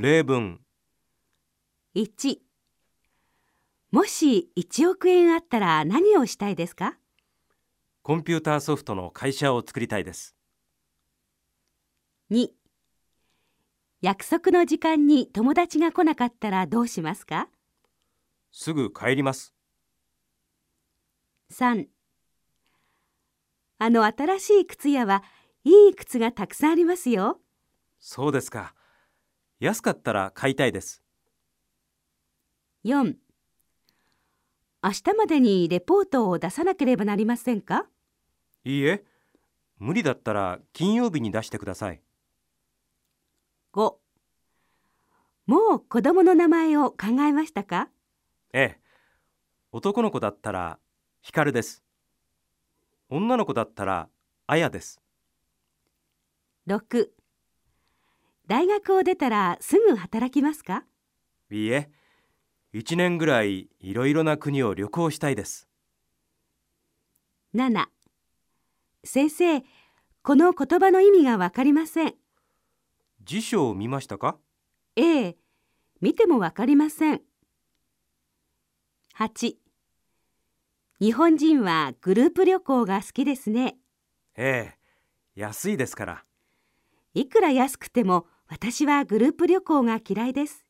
例文。1もし1億円あったら何をしたいですか？コンピューターソフトの会社を作りたいです。2約束の時間に友達が来なかったらどうしますか？すぐ帰ります。3あの新しい靴屋はいい靴がたくさんありますよ。そうですか安かったら買いたいです。4明日までにレポートを出さなければなりませんか？いいえ。無理だったら金曜日に出してください。5もう子供の名前を考えましたか？ええ。男の子だったら光です。女の子だったらあやです。6大学を出たらすぐ働きますか？いいえ一年ぐらいいろいろな国を旅行したいです。7先生この言葉の意味がわかりません。辞書を見ましたか？ええ見てもわかりません。8日本人はグループ旅行が好きですね。ええ安いですから。いくら安くても私はグループ旅行が嫌いです。